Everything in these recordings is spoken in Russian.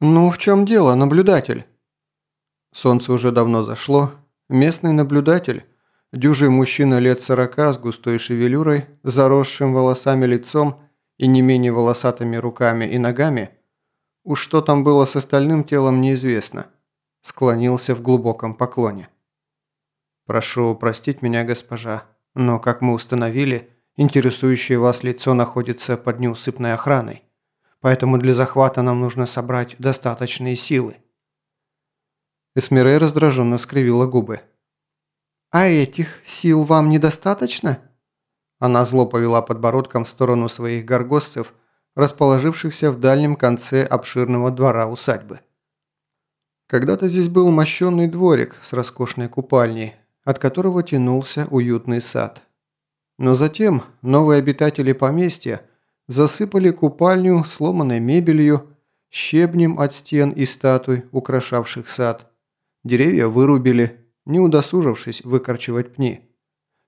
«Ну, в чем дело, наблюдатель?» Солнце уже давно зашло. Местный наблюдатель, дюжий мужчина лет сорока с густой шевелюрой, заросшим волосами лицом и не менее волосатыми руками и ногами, уж что там было с остальным телом неизвестно, склонился в глубоком поклоне. «Прошу простить меня, госпожа, но, как мы установили, интересующее вас лицо находится под неусыпной охраной поэтому для захвата нам нужно собрать достаточные силы». Эсмирей раздраженно скривила губы. «А этих сил вам недостаточно?» Она зло повела подбородком в сторону своих горгостцев, расположившихся в дальнем конце обширного двора усадьбы. Когда-то здесь был мощенный дворик с роскошной купальней, от которого тянулся уютный сад. Но затем новые обитатели поместья засыпали купальню сломанной мебелью, щебнем от стен и статуй, украшавших сад. Деревья вырубили, не удосужившись выкорчевать пни.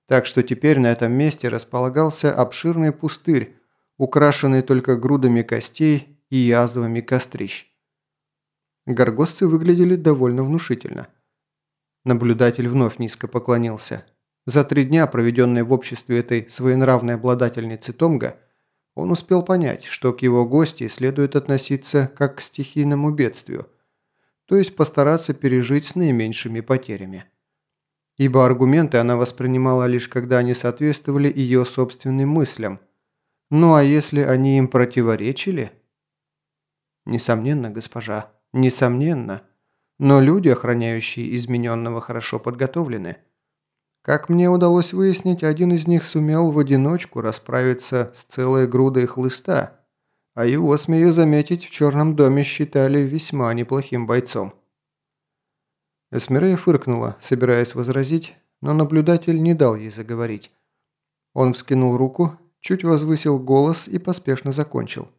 Так что теперь на этом месте располагался обширный пустырь, украшенный только грудами костей и язвами кострищ. Горгосцы выглядели довольно внушительно. Наблюдатель вновь низко поклонился. За три дня, проведенные в обществе этой своенравной обладательницы Томга, он успел понять, что к его гости следует относиться как к стихийному бедствию, то есть постараться пережить с наименьшими потерями. Ибо аргументы она воспринимала лишь когда они соответствовали ее собственным мыслям. Ну а если они им противоречили? Несомненно, госпожа, несомненно. Но люди, охраняющие измененного, хорошо подготовлены – как мне удалось выяснить, один из них сумел в одиночку расправиться с целой грудой хлыста, а его, смею заметить, в черном доме считали весьма неплохим бойцом. Эсмирея фыркнула, собираясь возразить, но наблюдатель не дал ей заговорить. Он вскинул руку, чуть возвысил голос и поспешно закончил.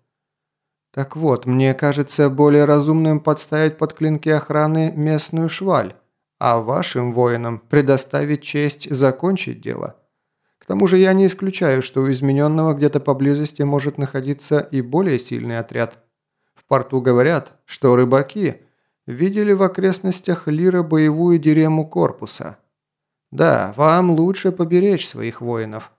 «Так вот, мне кажется более разумным подставить под клинки охраны местную шваль, а вашим воинам предоставить честь закончить дело. К тому же я не исключаю, что у измененного где-то поблизости может находиться и более сильный отряд. В порту говорят, что рыбаки видели в окрестностях Лира боевую дерему корпуса. Да, вам лучше поберечь своих воинов.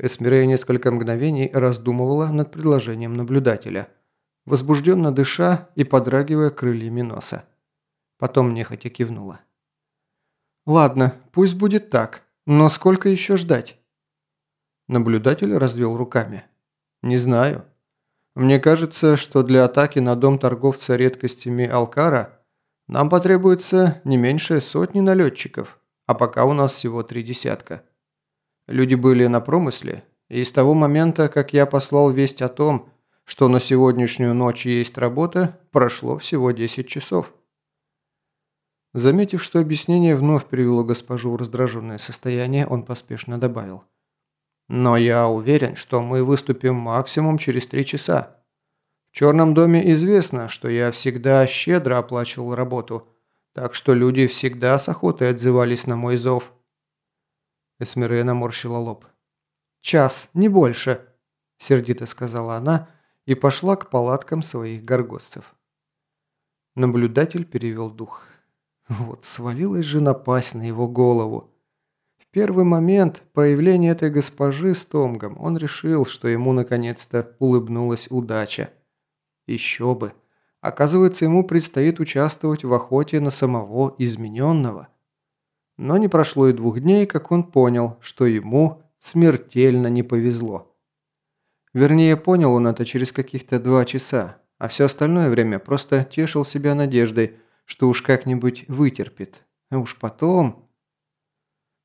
Эсмирея несколько мгновений раздумывала над предложением наблюдателя, возбужденно дыша и подрагивая крыльями носа. Потом нехотя кивнула. «Ладно, пусть будет так. Но сколько еще ждать?» Наблюдатель развел руками. «Не знаю. Мне кажется, что для атаки на дом торговца редкостями Алкара нам потребуется не меньше сотни налетчиков, а пока у нас всего три десятка. Люди были на промысле, и с того момента, как я послал весть о том, что на сегодняшнюю ночь есть работа, прошло всего 10 часов. Заметив, что объяснение вновь привело госпожу в раздраженное состояние, он поспешно добавил. «Но я уверен, что мы выступим максимум через три часа. В Черном доме известно, что я всегда щедро оплачивал работу, так что люди всегда с охотой отзывались на мой зов». Эсмирея наморщила лоб. «Час, не больше», – сердито сказала она и пошла к палаткам своих горгостцев. Наблюдатель перевел дух. Вот свалилась же напасть на его голову. В первый момент проявления этой госпожи с Томгом он решил, что ему наконец-то улыбнулась удача. Еще бы. Оказывается, ему предстоит участвовать в охоте на самого измененного. Но не прошло и двух дней, как он понял, что ему смертельно не повезло. Вернее, понял он это через каких-то два часа, а все остальное время просто тешил себя надеждой – что уж как-нибудь вытерпит. А уж потом...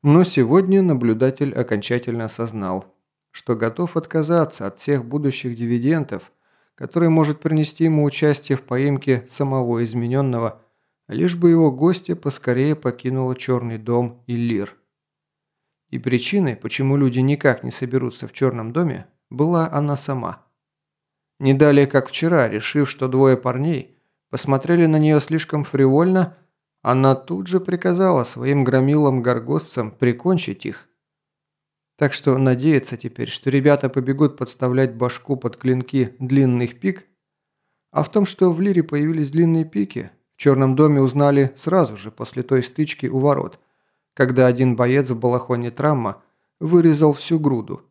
Но сегодня наблюдатель окончательно осознал, что готов отказаться от всех будущих дивидендов, которые может принести ему участие в поимке самого измененного, лишь бы его гостья поскорее покинула Черный дом и Лир. И причиной, почему люди никак не соберутся в Черном доме, была она сама. Не далее, как вчера, решив, что двое парней – посмотрели на нее слишком фривольно, она тут же приказала своим громилам-горгостцам прикончить их. Так что надеяться теперь, что ребята побегут подставлять башку под клинки длинных пик, А в том, что в Лире появились длинные пики, в Черном доме узнали сразу же после той стычки у ворот, когда один боец в балахоне Трамма вырезал всю груду.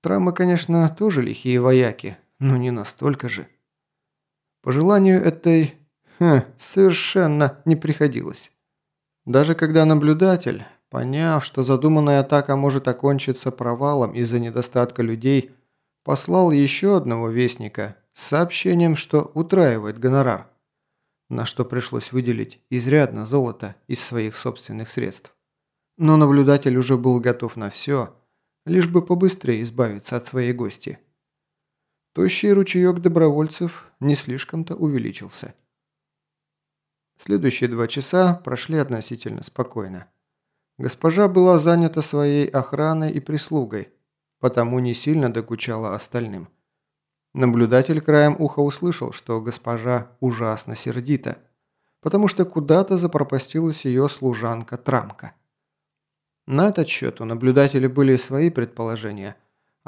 Траммы, конечно, тоже лихие вояки, но не настолько же. По желанию этой... Хм, совершенно не приходилось. Даже когда наблюдатель, поняв, что задуманная атака может окончиться провалом из-за недостатка людей, послал еще одного вестника с сообщением, что утраивает гонорар, на что пришлось выделить изрядно золота из своих собственных средств. Но наблюдатель уже был готов на все, лишь бы побыстрее избавиться от своей гости. Тощий ручеек добровольцев не слишком-то увеличился. Следующие два часа прошли относительно спокойно. Госпожа была занята своей охраной и прислугой, потому не сильно докучала остальным. Наблюдатель краем уха услышал, что госпожа ужасно сердита, потому что куда-то запропастилась ее служанка Трамка. На этот счет у наблюдателя были свои предположения,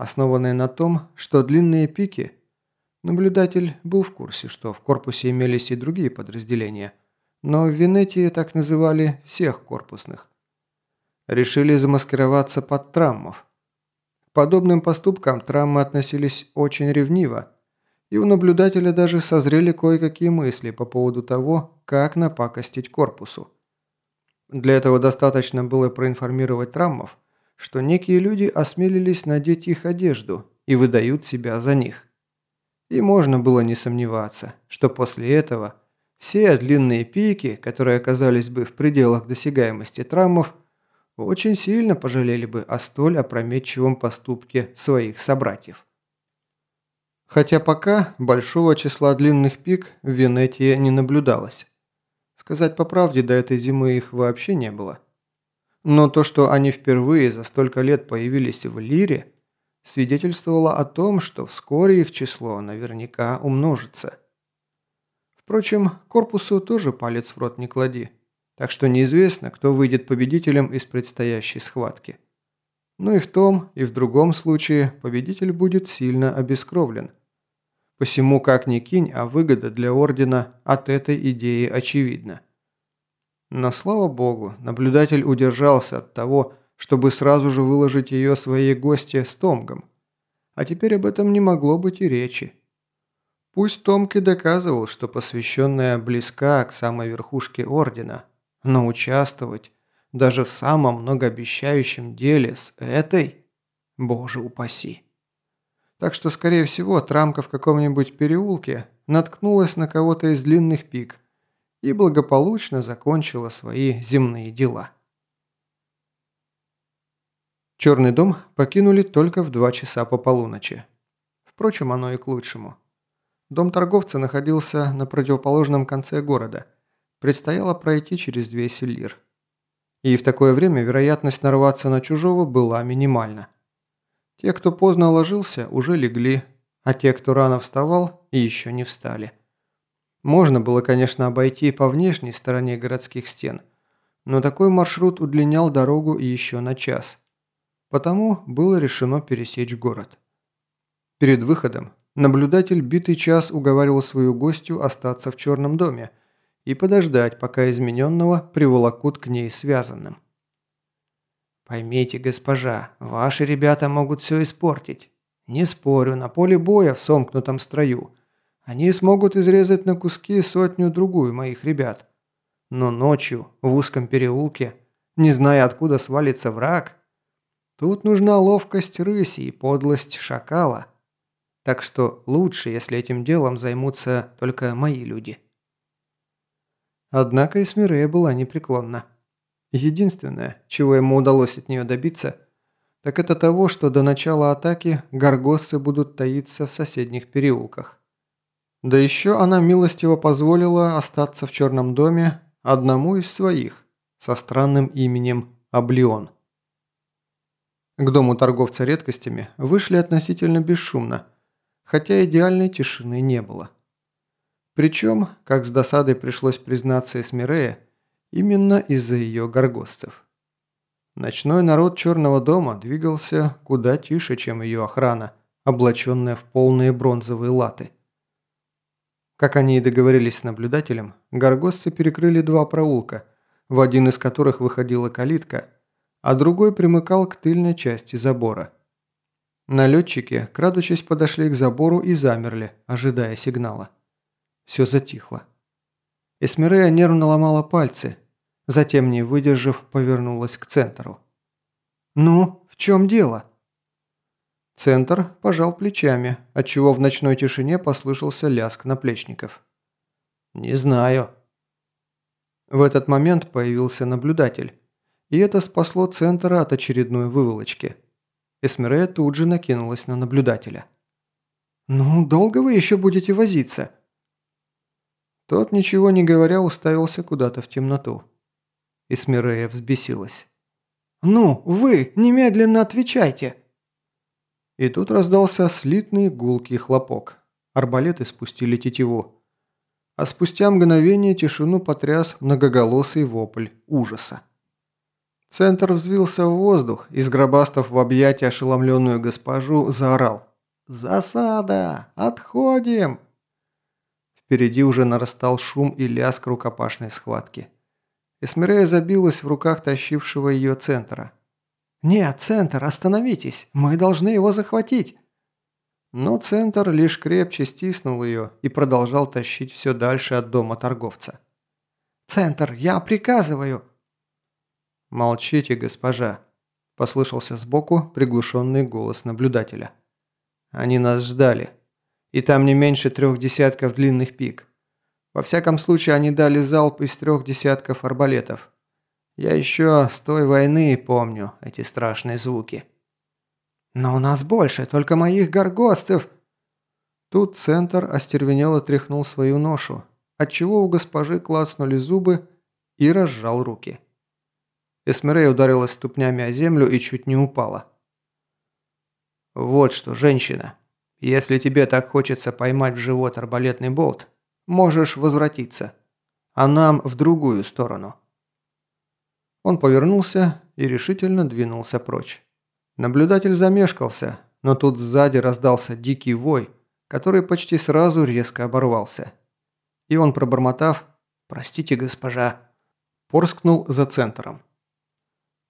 основанные на том, что длинные пики... Наблюдатель был в курсе, что в корпусе имелись и другие подразделения, но в Венетии так называли всех корпусных. Решили замаскироваться под траммов – подобным поступкам травмы относились очень ревниво, и у наблюдателя даже созрели кое-какие мысли по поводу того, как напакостить корпусу. Для этого достаточно было проинформировать травмов, что некие люди осмелились надеть их одежду и выдают себя за них. И можно было не сомневаться, что после этого все длинные пики, которые оказались бы в пределах досягаемости травмов, очень сильно пожалели бы о столь опрометчивом поступке своих собратьев. Хотя пока большого числа длинных пик в Венетии не наблюдалось. Сказать по правде, до этой зимы их вообще не было. Но то, что они впервые за столько лет появились в Лире, свидетельствовало о том, что вскоре их число наверняка умножится. Впрочем, корпусу тоже палец в рот не клади так что неизвестно, кто выйдет победителем из предстоящей схватки. Но и в том, и в другом случае победитель будет сильно обескровлен. Посему, как ни кинь, а выгода для Ордена от этой идеи очевидна. Но, слава богу, наблюдатель удержался от того, чтобы сразу же выложить ее своей гости с Томком. А теперь об этом не могло быть и речи. Пусть Томки доказывал, что посвященная близка к самой верхушке Ордена, но участвовать даже в самом многообещающем деле с этой? Боже упаси. Так что, скорее всего, Трамка в каком-нибудь переулке наткнулась на кого-то из длинных пик и благополучно закончила свои земные дела. Черный дом покинули только в два часа по полуночи. Впрочем, оно и к лучшему. Дом торговца находился на противоположном конце города – предстояло пройти через две селир. И в такое время вероятность нарваться на чужого была минимальна. Те, кто поздно ложился, уже легли, а те, кто рано вставал, еще не встали. Можно было, конечно, обойти по внешней стороне городских стен, но такой маршрут удлинял дорогу еще на час. Потому было решено пересечь город. Перед выходом наблюдатель битый час уговаривал свою гостью остаться в черном доме – и подождать, пока измененного приволокут к ней связанным. «Поймите, госпожа, ваши ребята могут все испортить. Не спорю, на поле боя в сомкнутом строю. Они смогут изрезать на куски сотню-другую моих ребят. Но ночью, в узком переулке, не зная, откуда свалится враг, тут нужна ловкость рыси и подлость шакала. Так что лучше, если этим делом займутся только мои люди». Однако Эсмирея была непреклонна. Единственное, чего ему удалось от нее добиться, так это того, что до начала атаки горгоссы будут таиться в соседних переулках. Да еще она милостиво позволила остаться в черном доме одному из своих, со странным именем Облион. К дому торговца редкостями вышли относительно бесшумно, хотя идеальной тишины не было. Причем, как с досадой пришлось признаться Эсмирея, именно из-за ее горгостцев. Ночной народ Черного дома двигался куда тише, чем ее охрана, облаченная в полные бронзовые латы. Как они и договорились с наблюдателем, горгосцы перекрыли два проулка, в один из которых выходила калитка, а другой примыкал к тыльной части забора. Налетчики, крадучись, подошли к забору и замерли, ожидая сигнала. Все затихло. Эсмирея нервно ломала пальцы, затем, не выдержав, повернулась к центру. «Ну, в чем дело?» Центр пожал плечами, отчего в ночной тишине послышался лязг наплечников. «Не знаю». В этот момент появился наблюдатель, и это спасло Центра от очередной выволочки. Эсмерея тут же накинулась на наблюдателя. «Ну, долго вы еще будете возиться?» Тот, ничего не говоря, уставился куда-то в темноту. Эсмерея взбесилась. «Ну, вы, немедленно отвечайте!» И тут раздался слитный гулкий хлопок. Арбалеты спустили тетиву. А спустя мгновение тишину потряс многоголосый вопль ужаса. Центр взвился в воздух и, сгробастав в объятия ошеломленную госпожу, заорал. «Засада! Отходим!» Впереди уже нарастал шум и лязг рукопашной схватки. Эсмирея забилась в руках тащившего ее центра. «Нет, Центр, остановитесь! Мы должны его захватить!» Но Центр лишь крепче стиснул ее и продолжал тащить все дальше от дома торговца. «Центр, я приказываю!» «Молчите, госпожа!» – послышался сбоку приглушенный голос наблюдателя. «Они нас ждали. И там не меньше трех десятков длинных пик. Во всяком случае, они дали залп из трех десятков арбалетов. Я еще с той войны помню эти страшные звуки. Но у нас больше, только моих горгостцев. Тут центр остервенело тряхнул свою ношу, отчего у госпожи клацнули зубы и разжал руки. Эсмерей ударилась ступнями о землю и чуть не упала. «Вот что, женщина, если тебе так хочется поймать в живот арбалетный болт, можешь возвратиться, а нам в другую сторону». Он повернулся и решительно двинулся прочь. Наблюдатель замешкался, но тут сзади раздался дикий вой, который почти сразу резко оборвался. И он, пробормотав «Простите, госпожа», порскнул за центром.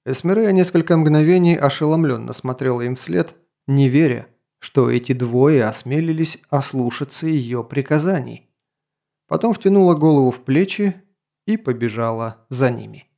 Эсмерея несколько мгновений ошеломленно смотрела им вслед, не веря, что эти двое осмелились ослушаться ее приказаний. Потом втянула голову в плечи и побежала за ними.